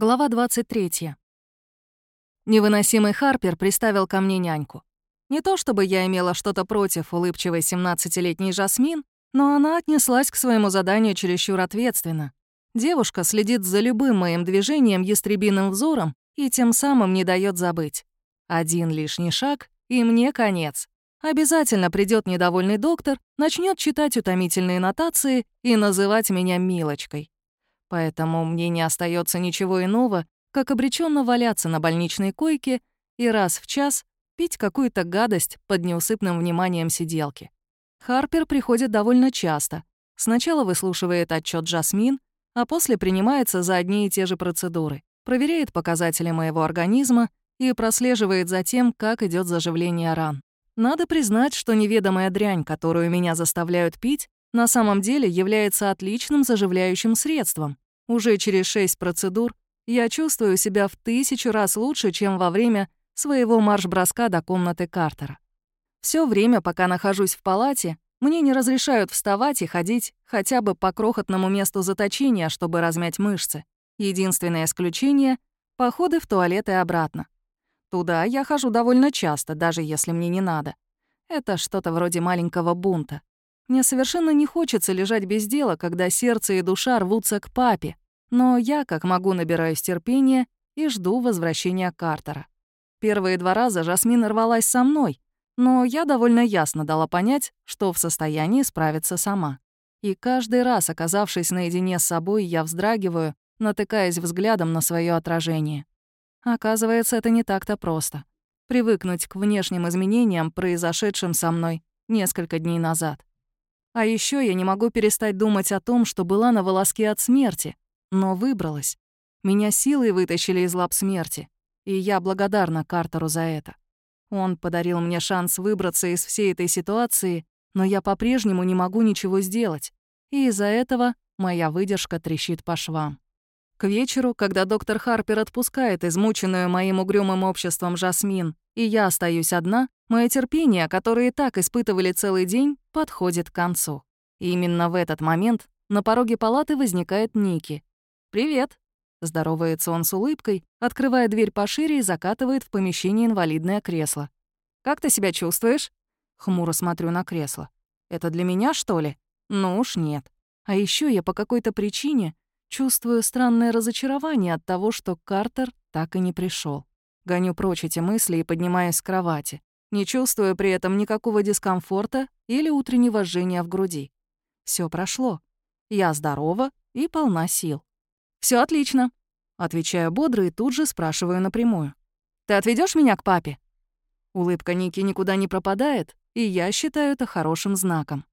Глава 23. Невыносимый Харпер приставил ко мне няньку. Не то чтобы я имела что-то против улыбчивой 17-летней Жасмин, но она отнеслась к своему заданию чересчур ответственно. Девушка следит за любым моим движением ястребиным взором и тем самым не дает забыть. Один лишний шаг, и мне конец. Обязательно придет недовольный доктор, начнет читать утомительные нотации и называть меня Милочкой. Поэтому мне не остается ничего иного, как обреченно валяться на больничной койке и раз в час пить какую-то гадость под неусыпным вниманием сиделки. Харпер приходит довольно часто. Сначала выслушивает отчет Джасмин, а после принимается за одни и те же процедуры, проверяет показатели моего организма и прослеживает за тем, как идет заживление ран. Надо признать, что неведомая дрянь, которую меня заставляют пить, на самом деле является отличным заживляющим средством. Уже через шесть процедур я чувствую себя в тысячу раз лучше, чем во время своего марш-броска до комнаты Картера. Все время, пока нахожусь в палате, мне не разрешают вставать и ходить хотя бы по крохотному месту заточения, чтобы размять мышцы. Единственное исключение — походы в туалет и обратно. Туда я хожу довольно часто, даже если мне не надо. Это что-то вроде маленького бунта. Мне совершенно не хочется лежать без дела, когда сердце и душа рвутся к папе. Но я, как могу, набираюсь терпения и жду возвращения Картера. Первые два раза Жасмин рвалась со мной, но я довольно ясно дала понять, что в состоянии справиться сама. И каждый раз, оказавшись наедине с собой, я вздрагиваю, натыкаясь взглядом на свое отражение. Оказывается, это не так-то просто. Привыкнуть к внешним изменениям, произошедшим со мной несколько дней назад. А еще я не могу перестать думать о том, что была на волоске от смерти, но выбралась. Меня силой вытащили из лап смерти, и я благодарна Картеру за это. Он подарил мне шанс выбраться из всей этой ситуации, но я по-прежнему не могу ничего сделать, и из-за этого моя выдержка трещит по швам. К вечеру, когда доктор Харпер отпускает измученную моим угрюмым обществом Жасмин, и я остаюсь одна, мое терпение, которое и так испытывали целый день, подходит к концу. И именно в этот момент на пороге палаты возникает Ники. «Привет!» — здоровается он с улыбкой, открывая дверь пошире и закатывает в помещение инвалидное кресло. «Как ты себя чувствуешь?» Хмуро смотрю на кресло. «Это для меня, что ли?» «Ну уж нет. А еще я по какой-то причине чувствую странное разочарование от того, что Картер так и не пришел. Гоню прочь эти мысли и поднимаюсь с кровати, не чувствуя при этом никакого дискомфорта или утреннего жжения в груди. Все прошло. Я здорова и полна сил. Все отлично», — отвечаю бодро и тут же спрашиваю напрямую. «Ты отведешь меня к папе?» Улыбка Ники никуда не пропадает, и я считаю это хорошим знаком.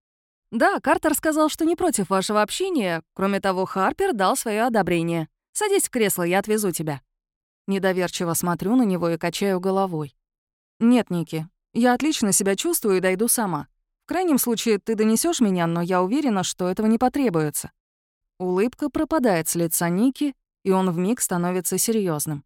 «Да, Картер сказал, что не против вашего общения. Кроме того, Харпер дал свое одобрение. Садись в кресло, я отвезу тебя». Недоверчиво смотрю на него и качаю головой. «Нет, Ники, я отлично себя чувствую и дойду сама. В крайнем случае, ты донесешь меня, но я уверена, что этого не потребуется». Улыбка пропадает с лица Ники, и он вмиг становится серьезным.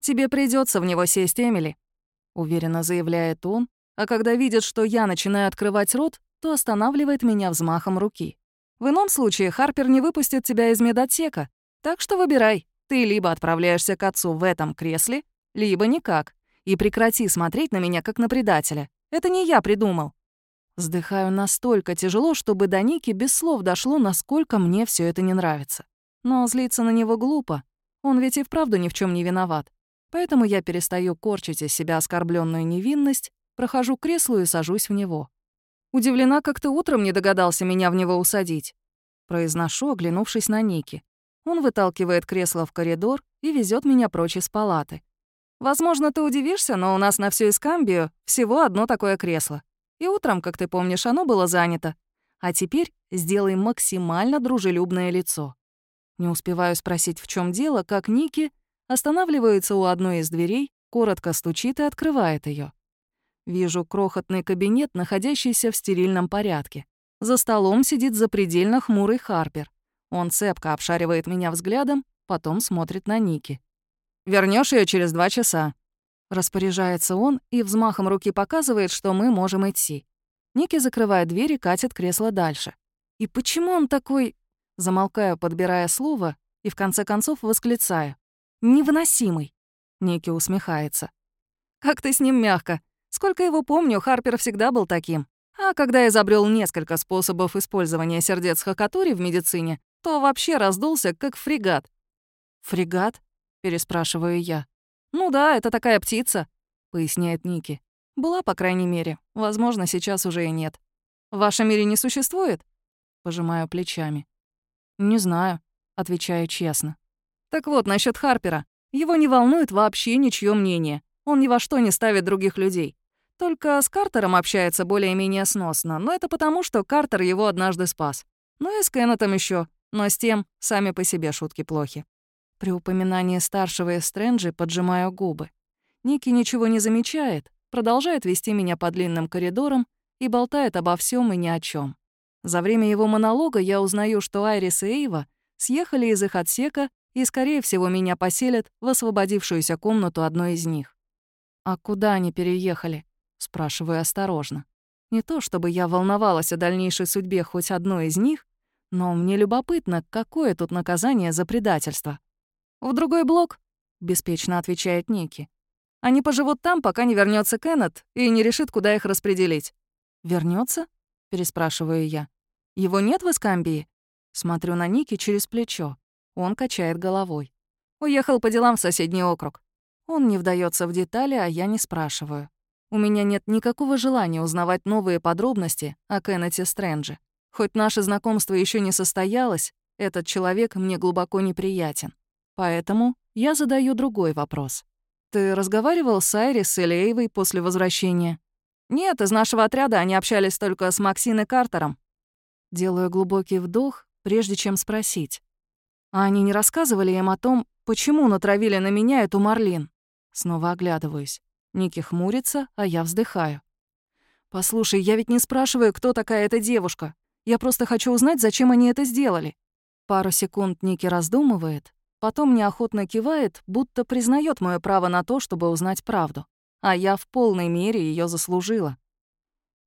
«Тебе придется в него сесть, Эмили», — уверенно заявляет он, а когда видит, что я начинаю открывать рот, то останавливает меня взмахом руки. «В ином случае Харпер не выпустит тебя из медотсека, так что выбирай. Ты либо отправляешься к отцу в этом кресле, либо никак. И прекрати смотреть на меня, как на предателя. Это не я придумал». Вздыхаю настолько тяжело, чтобы до Ники без слов дошло, насколько мне все это не нравится. Но злиться на него глупо. Он ведь и вправду ни в чем не виноват. Поэтому я перестаю корчить из себя оскорбленную невинность, прохожу к креслу и сажусь в него. Удивлена, как ты утром не догадался меня в него усадить. Произношу, оглянувшись на Ники. Он выталкивает кресло в коридор и везет меня прочь из палаты. Возможно, ты удивишься, но у нас на всю Искамбию всего одно такое кресло. И утром, как ты помнишь, оно было занято. А теперь сделай максимально дружелюбное лицо. Не успеваю спросить, в чем дело, как Ники останавливается у одной из дверей, коротко стучит и открывает ее. Вижу крохотный кабинет, находящийся в стерильном порядке. За столом сидит запредельно хмурый Харпер. Он цепко обшаривает меня взглядом, потом смотрит на Ники. Вернешь ее через два часа», — распоряжается он и взмахом руки показывает, что мы можем идти. Ники закрывает дверь и катит кресло дальше. «И почему он такой...» Замолкаю, подбирая слово, и в конце концов восклицаю. невыносимый. Ники усмехается. Как ты с ним мягко. Сколько его помню, Харпер всегда был таким. А когда изобрел несколько способов использования сердец Хакатури в медицине, то вообще раздулся, как фрегат. «Фрегат?» — переспрашиваю я. «Ну да, это такая птица», — поясняет Ники. «Была, по крайней мере. Возможно, сейчас уже и нет. В вашем мире не существует?» Пожимаю плечами. «Не знаю», — отвечаю честно. «Так вот, насчет Харпера. Его не волнует вообще ничье мнение. Он ни во что не ставит других людей. Только с Картером общается более-менее сносно, но это потому, что Картер его однажды спас. Ну и с Кеннетом еще, но с тем сами по себе шутки плохи. При упоминании старшего из Стрэнджи поджимаю губы. Ники ничего не замечает, продолжает вести меня по длинным коридорам и болтает обо всем и ни о чем. За время его монолога я узнаю, что Айрис и Эйва съехали из их отсека и, скорее всего, меня поселят в освободившуюся комнату одной из них. «А куда они переехали?» — спрашиваю осторожно. Не то чтобы я волновалась о дальнейшей судьбе хоть одной из них, но мне любопытно, какое тут наказание за предательство. «В другой блок», — беспечно отвечает Ники. «Они поживут там, пока не вернется Кеннет и не решит, куда их распределить». Вернется? переспрашиваю я. «Его нет в Искамбии?» Смотрю на Ники через плечо. Он качает головой. Уехал по делам в соседний округ. Он не вдается в детали, а я не спрашиваю. У меня нет никакого желания узнавать новые подробности о Кеннете Стрэндже. Хоть наше знакомство еще не состоялось, этот человек мне глубоко неприятен. Поэтому я задаю другой вопрос. «Ты разговаривал с Айрис или Эйвой после возвращения?» «Нет, из нашего отряда они общались только с Максин и Картером». Делаю глубокий вдох, прежде чем спросить. А они не рассказывали им о том, почему натравили на меня эту Марлин? Снова оглядываюсь. Ники хмурится, а я вздыхаю. «Послушай, я ведь не спрашиваю, кто такая эта девушка. Я просто хочу узнать, зачем они это сделали». Пару секунд Ники раздумывает, потом неохотно кивает, будто признает мое право на то, чтобы узнать правду. А я в полной мере ее заслужила.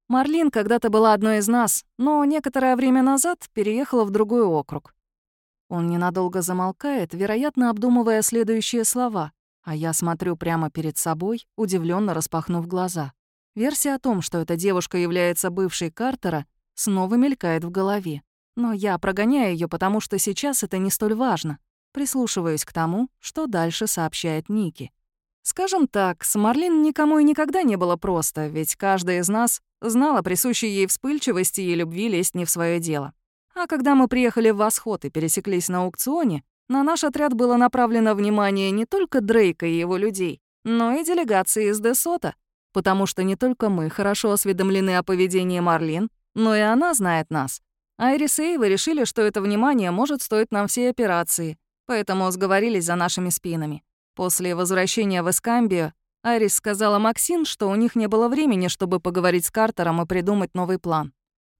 Марлин когда-то была одной из нас, но некоторое время назад переехала в другой округ. Он ненадолго замолкает, вероятно, обдумывая следующие слова. А я смотрю прямо перед собой, удивленно распахнув глаза. Версия о том, что эта девушка является бывшей Картера, снова мелькает в голове. Но я прогоняю ее, потому что сейчас это не столь важно. Прислушиваюсь к тому, что дальше сообщает Ники. Скажем так, с Марлин никому и никогда не было просто, ведь каждая из нас знала присущей ей вспыльчивости и любви лезть не в свое дело. А когда мы приехали в Восход и пересеклись на аукционе, на наш отряд было направлено внимание не только Дрейка и его людей, но и делегации из Десота, потому что не только мы хорошо осведомлены о поведении Марлин, но и она знает нас. Айрис и Эйва решили, что это внимание может стоить нам всей операции, поэтому сговорились за нашими спинами. После возвращения в Эскамбию Айрис сказала Максин, что у них не было времени, чтобы поговорить с Картером и придумать новый план.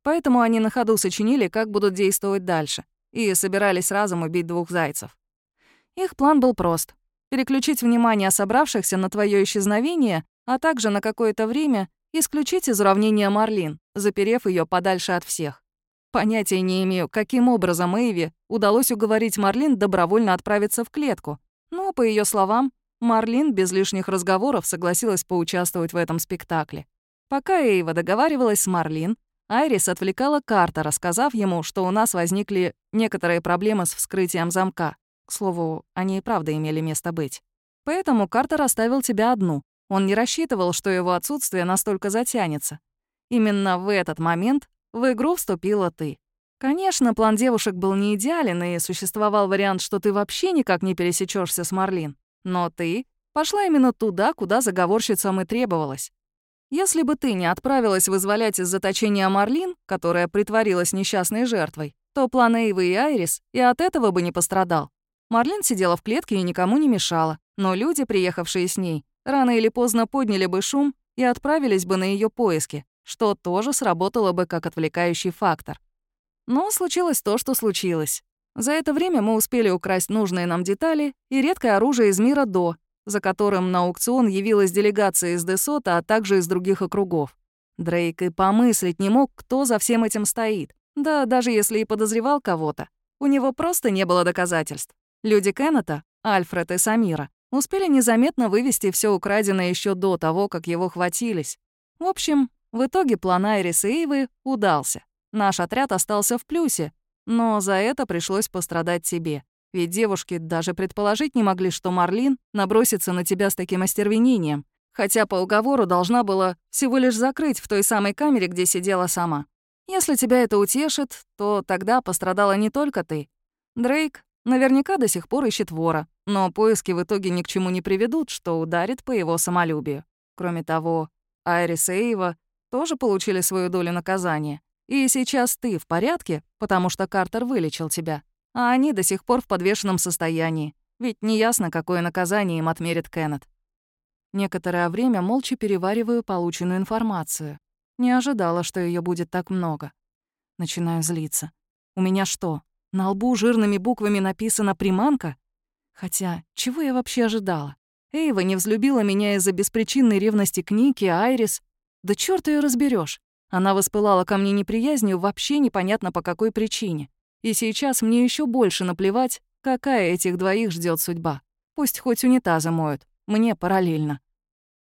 Поэтому они на ходу сочинили, как будут действовать дальше и собирались разом убить двух зайцев. Их план был прост — переключить внимание собравшихся на твое исчезновение, а также на какое-то время исключить из уравнения Марлин, заперев ее подальше от всех. Понятия не имею, каким образом Эйви удалось уговорить Марлин добровольно отправиться в клетку, но, по ее словам, Марлин без лишних разговоров согласилась поучаствовать в этом спектакле. Пока Эйва договаривалась с Марлин, Айрис отвлекала Карта, рассказав ему, что у нас возникли некоторые проблемы с вскрытием замка. К слову, они и правда имели место быть. Поэтому Картер оставил тебя одну. Он не рассчитывал, что его отсутствие настолько затянется. Именно в этот момент в игру вступила ты. Конечно, план девушек был не идеален, и существовал вариант, что ты вообще никак не пересечешься с Марлин. Но ты пошла именно туда, куда заговорщицам и требовалось. Если бы ты не отправилась вызволять из заточения Марлин, которая притворилась несчастной жертвой, то план Эйвы и Айрис и от этого бы не пострадал. Марлин сидела в клетке и никому не мешала, но люди, приехавшие с ней, рано или поздно подняли бы шум и отправились бы на ее поиски, что тоже сработало бы как отвлекающий фактор. Но случилось то, что случилось. За это время мы успели украсть нужные нам детали и редкое оружие из мира до, за которым на аукцион явилась делегация из Десота, а также из других округов. Дрейк и помыслить не мог, кто за всем этим стоит. Да, даже если и подозревал кого-то, у него просто не было доказательств. Люди Кеннета Альфред и Самира, успели незаметно вывести все украденное еще до того, как его хватились. В общем, в итоге план Айрис и Эйвы удался. Наш отряд остался в плюсе, но за это пришлось пострадать тебе. Ведь девушки даже предположить не могли, что Марлин набросится на тебя с таким остервенением, хотя по уговору должна была всего лишь закрыть в той самой камере, где сидела сама. Если тебя это утешит, то тогда пострадала не только ты. Дрейк наверняка до сих пор ищет вора, но поиски в итоге ни к чему не приведут, что ударит по его самолюбию. Кроме того, Айрис и Эйва тоже получили свою долю наказания. И сейчас ты в порядке, потому что Картер вылечил тебя а они до сих пор в подвешенном состоянии, ведь неясно, какое наказание им отмерит Кеннет. Некоторое время молча перевариваю полученную информацию. Не ожидала, что ее будет так много. Начинаю злиться. У меня что, на лбу жирными буквами написано «приманка»? Хотя, чего я вообще ожидала? Эйва не взлюбила меня из-за беспричинной ревности к Нике, Айрис. Да чёрт её разберёшь. Она воспылала ко мне неприязнью вообще непонятно по какой причине. И сейчас мне еще больше наплевать, какая этих двоих ждет судьба. Пусть хоть унитазы моют, мне параллельно.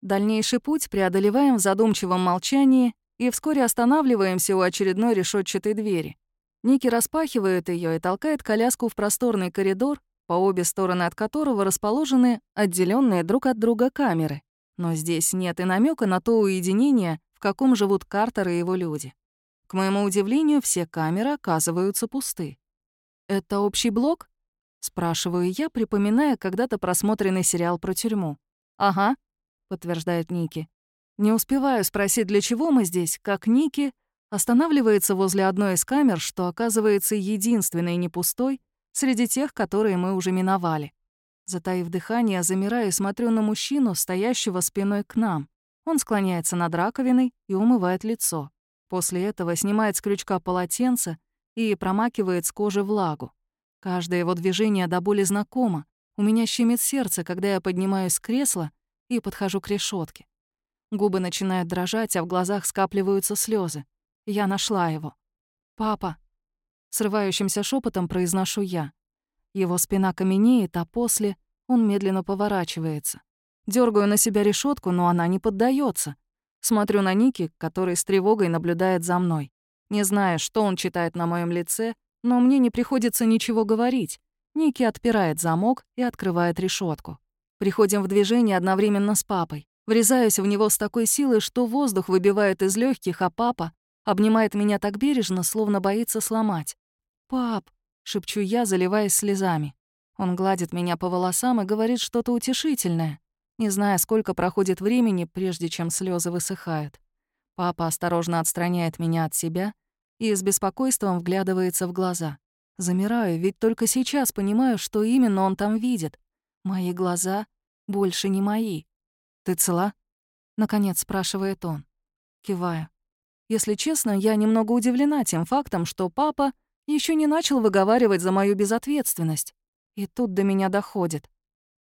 Дальнейший путь преодолеваем в задумчивом молчании и вскоре останавливаемся у очередной решетчатой двери. Ники распахивает ее и толкает коляску в просторный коридор, по обе стороны от которого расположены отделенные друг от друга камеры. Но здесь нет и намека на то уединение, в каком живут Картер и его люди. К моему удивлению, все камеры оказываются пусты. «Это общий блок?» — спрашиваю я, припоминая когда-то просмотренный сериал про тюрьму. «Ага», — подтверждает Ники. Не успеваю спросить, для чего мы здесь, как Ники останавливается возле одной из камер, что оказывается единственной не пустой среди тех, которые мы уже миновали. Затаив дыхание, замираю и смотрю на мужчину, стоящего спиной к нам. Он склоняется над раковиной и умывает лицо. После этого снимает с крючка полотенце и промакивает с кожи влагу. Каждое его движение до боли знакомо. У меня щемит сердце, когда я поднимаюсь с кресла и подхожу к решетке. Губы начинают дрожать, а в глазах скапливаются слезы. Я нашла его. «Папа!» Срывающимся шепотом произношу я. Его спина каменеет, а после он медленно поворачивается. Дергаю на себя решетку, но она не поддается. Смотрю на Ники, который с тревогой наблюдает за мной. Не знаю, что он читает на моем лице, но мне не приходится ничего говорить. Ники отпирает замок и открывает решетку. Приходим в движение одновременно с папой. Врезаюсь в него с такой силой, что воздух выбивает из легких, а папа обнимает меня так бережно, словно боится сломать. «Пап», — шепчу я, заливаясь слезами. Он гладит меня по волосам и говорит что-то утешительное не зная, сколько проходит времени, прежде чем слезы высыхают. Папа осторожно отстраняет меня от себя и с беспокойством вглядывается в глаза. Замираю, ведь только сейчас понимаю, что именно он там видит. Мои глаза больше не мои. «Ты цела?» — наконец спрашивает он. Киваю. Если честно, я немного удивлена тем фактом, что папа еще не начал выговаривать за мою безответственность. И тут до меня доходит.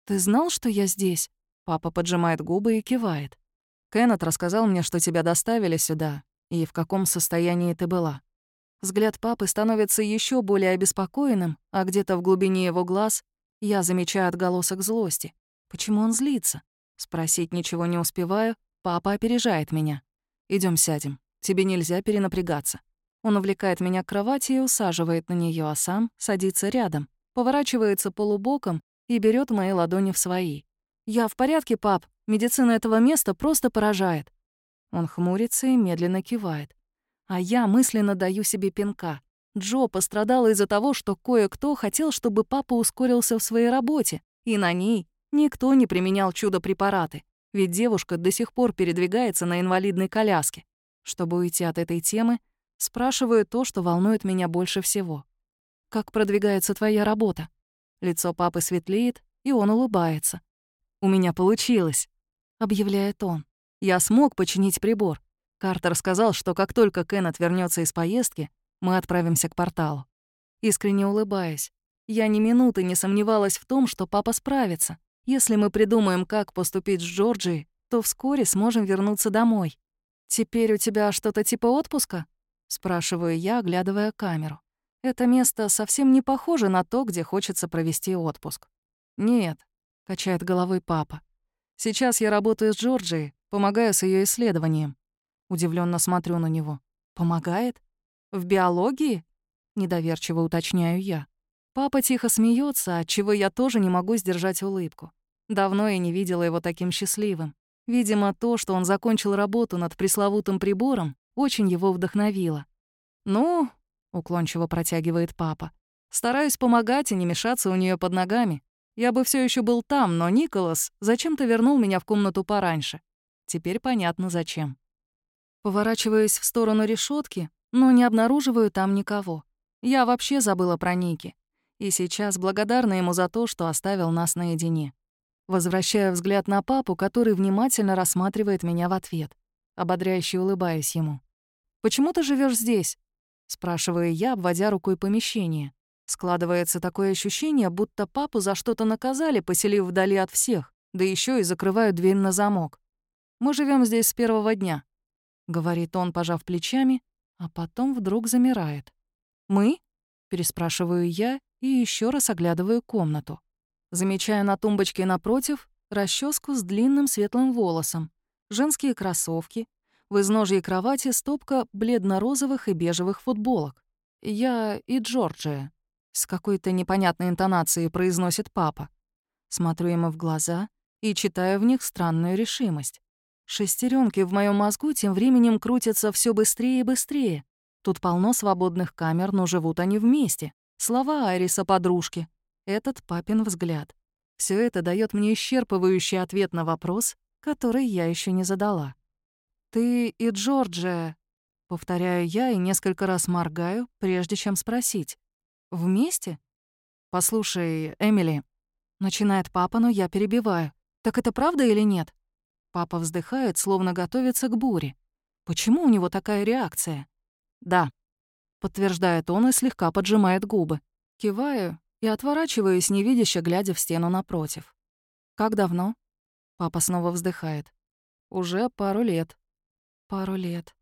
«Ты знал, что я здесь?» Папа поджимает губы и кивает. Кеннет рассказал мне, что тебя доставили сюда и в каком состоянии ты была. Взгляд папы становится еще более обеспокоенным, а где-то в глубине его глаз я замечаю отголосок злости. Почему он злится? Спросить ничего не успеваю, папа опережает меня. Идем сядем, тебе нельзя перенапрягаться. Он увлекает меня к кровати и усаживает на нее, а сам садится рядом, поворачивается полубоком и берет мои ладони в свои. «Я в порядке, пап. Медицина этого места просто поражает». Он хмурится и медленно кивает. А я мысленно даю себе пинка. Джо пострадала из-за того, что кое-кто хотел, чтобы папа ускорился в своей работе, и на ней никто не применял чудо-препараты, ведь девушка до сих пор передвигается на инвалидной коляске. Чтобы уйти от этой темы, спрашиваю то, что волнует меня больше всего. «Как продвигается твоя работа?» Лицо папы светлеет, и он улыбается. «У меня получилось», — объявляет он. «Я смог починить прибор. Картер сказал, что как только Кеннет вернется из поездки, мы отправимся к порталу». Искренне улыбаясь, я ни минуты не сомневалась в том, что папа справится. Если мы придумаем, как поступить с Джорджией, то вскоре сможем вернуться домой. «Теперь у тебя что-то типа отпуска?» — спрашиваю я, оглядывая камеру. Это место совсем не похоже на то, где хочется провести отпуск. «Нет», — качает головой папа. «Сейчас я работаю с Джорджией, помогаю с ее исследованием». Удивленно смотрю на него. «Помогает? В биологии?» Недоверчиво уточняю я. Папа тихо смеется, от чего я тоже не могу сдержать улыбку. Давно я не видела его таким счастливым. Видимо, то, что он закончил работу над пресловутым прибором, очень его вдохновило. «Ну», — уклончиво протягивает папа, «стараюсь помогать и не мешаться у нее под ногами. Я бы все еще был там, но Николас зачем-то вернул меня в комнату пораньше. Теперь понятно, зачем». Поворачиваюсь в сторону решетки, но не обнаруживаю там никого. Я вообще забыла про Ники. И сейчас благодарна ему за то, что оставил нас наедине. Возвращаю взгляд на папу, который внимательно рассматривает меня в ответ. Ободряюще улыбаюсь ему. «Почему ты живешь здесь?» Спрашиваю я, обводя рукой помещение. Складывается такое ощущение, будто папу за что-то наказали, поселив вдали от всех, да еще и закрывают дверь на замок. «Мы живем здесь с первого дня», — говорит он, пожав плечами, а потом вдруг замирает. «Мы?» — переспрашиваю я и еще раз оглядываю комнату. Замечаю на тумбочке напротив расческу с длинным светлым волосом, женские кроссовки, в изножье кровати стопка бледно-розовых и бежевых футболок. Я и Джорджия. С какой-то непонятной интонацией произносит папа. Смотрю ему в глаза и читаю в них странную решимость. Шестеренки в моем мозгу тем временем крутятся все быстрее и быстрее. Тут полно свободных камер, но живут они вместе. Слова Айриса подружки, этот папин взгляд. Все это дает мне исчерпывающий ответ на вопрос, который я еще не задала. «Ты и Джорджия», — повторяю я и несколько раз моргаю, прежде чем спросить. «Вместе?» «Послушай, Эмили», — начинает папа, но я перебиваю. «Так это правда или нет?» Папа вздыхает, словно готовится к буре. Почему у него такая реакция? «Да», — подтверждает он и слегка поджимает губы. Киваю и отворачиваюсь, невидяще глядя в стену напротив. «Как давно?» Папа снова вздыхает. «Уже пару лет». «Пару лет».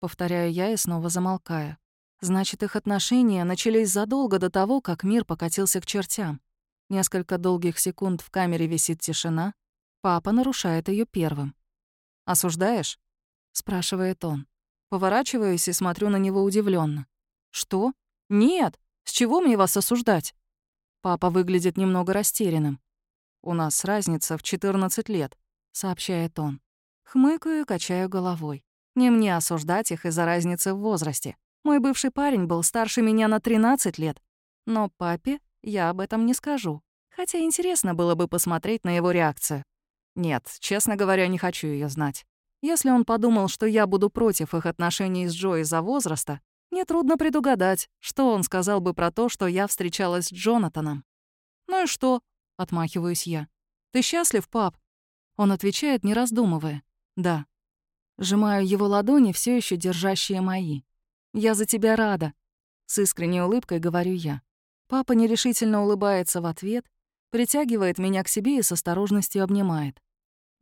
Повторяю я и снова замолкаю. Значит, их отношения начались задолго до того, как мир покатился к чертям. Несколько долгих секунд в камере висит тишина. Папа нарушает ее первым. «Осуждаешь?» — спрашивает он. Поворачиваюсь и смотрю на него удивленно. «Что? Нет! С чего мне вас осуждать?» Папа выглядит немного растерянным. «У нас разница в 14 лет», — сообщает он. Хмыкаю и качаю головой. Не мне осуждать их из-за разницы в возрасте. Мой бывший парень был старше меня на 13 лет. Но папе я об этом не скажу. Хотя интересно было бы посмотреть на его реакцию. Нет, честно говоря, не хочу ее знать. Если он подумал, что я буду против их отношений с Джо из-за возраста, Нетрудно предугадать, что он сказал бы про то, что я встречалась с Джонатаном. «Ну и что?» — отмахиваюсь я. «Ты счастлив, пап?» Он отвечает, не раздумывая. «Да». Сжимаю его ладони, все еще держащие мои. «Я за тебя рада», — с искренней улыбкой говорю я. Папа нерешительно улыбается в ответ, притягивает меня к себе и с осторожностью обнимает.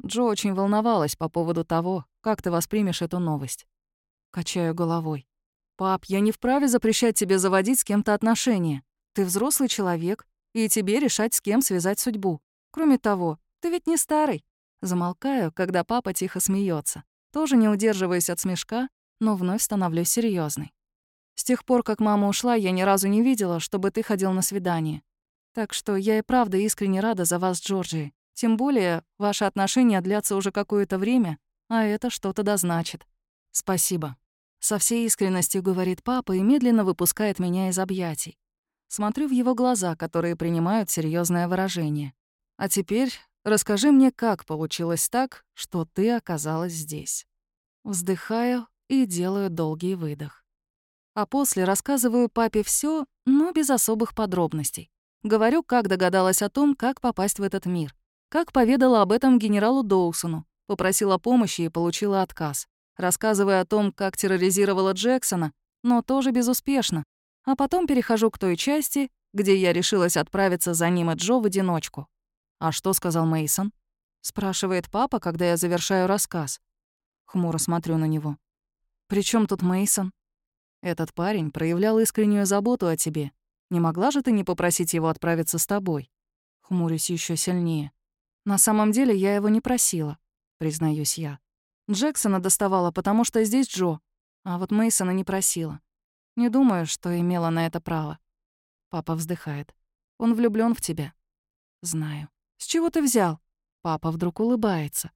Джо очень волновалась по поводу того, как ты воспримешь эту новость. Качаю головой. «Пап, я не вправе запрещать тебе заводить с кем-то отношения. Ты взрослый человек, и тебе решать, с кем связать судьбу. Кроме того, ты ведь не старый». Замолкаю, когда папа тихо смеется. Тоже не удерживаясь от смешка, но вновь становлюсь серьезной. С тех пор, как мама ушла, я ни разу не видела, чтобы ты ходил на свидание. Так что я и правда искренне рада за вас, Джорджи. Тем более, ваши отношения длятся уже какое-то время, а это что-то да значит. Спасибо. Со всей искренностью говорит папа и медленно выпускает меня из объятий. Смотрю в его глаза, которые принимают серьезное выражение. А теперь расскажи мне, как получилось так, что ты оказалась здесь. Вздыхаю и делаю долгий выдох. А после рассказываю папе все, но без особых подробностей. Говорю, как догадалась о том, как попасть в этот мир. Как поведала об этом генералу Доусону, попросила помощи и получила отказ рассказывая о том, как терроризировала Джексона, но тоже безуспешно. А потом перехожу к той части, где я решилась отправиться за ним и Джо в одиночку. «А что сказал Мейсон? спрашивает папа, когда я завершаю рассказ. Хмуро смотрю на него. «При чем тут Мейсон? Этот парень проявлял искреннюю заботу о тебе. Не могла же ты не попросить его отправиться с тобой?» Хмурюсь еще сильнее. На самом деле я его не просила, признаюсь я. Джексона доставала, потому что здесь Джо, а вот Мейсона не просила. Не думаю, что имела на это право. Папа вздыхает. Он влюблён в тебя. Знаю. С чего ты взял? Папа вдруг улыбается.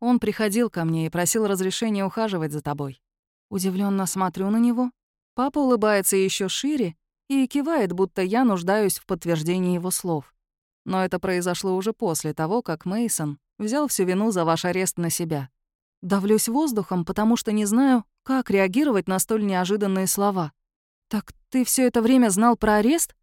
Он приходил ко мне и просил разрешения ухаживать за тобой. Удивленно смотрю на него. Папа улыбается еще шире и кивает, будто я нуждаюсь в подтверждении его слов. Но это произошло уже после того, как Мейсон взял всю вину за ваш арест на себя. Давлюсь воздухом, потому что не знаю, как реагировать на столь неожиданные слова. «Так ты все это время знал про арест?»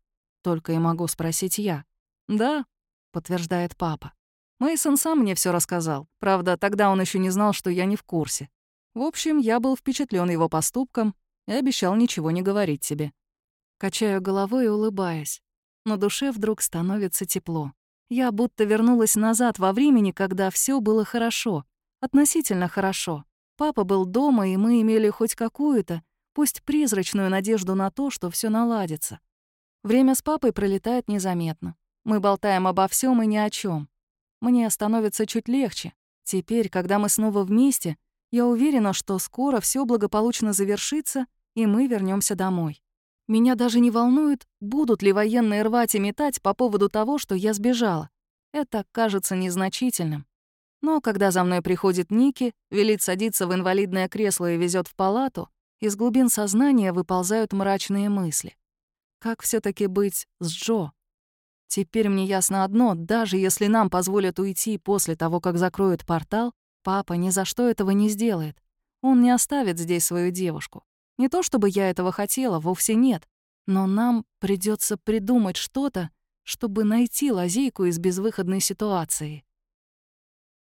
Только и могу спросить я. «Да», — подтверждает папа. Мейсон сам мне все рассказал. Правда, тогда он еще не знал, что я не в курсе. В общем, я был впечатлен его поступком и обещал ничего не говорить тебе. Качаю головой и улыбаясь. На душе вдруг становится тепло. Я будто вернулась назад во времени, когда все было хорошо. Относительно хорошо. Папа был дома, и мы имели хоть какую-то, пусть призрачную надежду на то, что все наладится. Время с папой пролетает незаметно. Мы болтаем обо всем и ни о чем. Мне становится чуть легче. Теперь, когда мы снова вместе, я уверена, что скоро все благополучно завершится, и мы вернемся домой. Меня даже не волнует, будут ли военные рвать и метать по поводу того, что я сбежала. Это кажется незначительным. Но когда за мной приходит Ники, велит садиться в инвалидное кресло и везет в палату, из глубин сознания выползают мрачные мысли. Как все таки быть с Джо? Теперь мне ясно одно, даже если нам позволят уйти после того, как закроют портал, папа ни за что этого не сделает. Он не оставит здесь свою девушку. Не то чтобы я этого хотела, вовсе нет. Но нам придется придумать что-то, чтобы найти лазейку из безвыходной ситуации.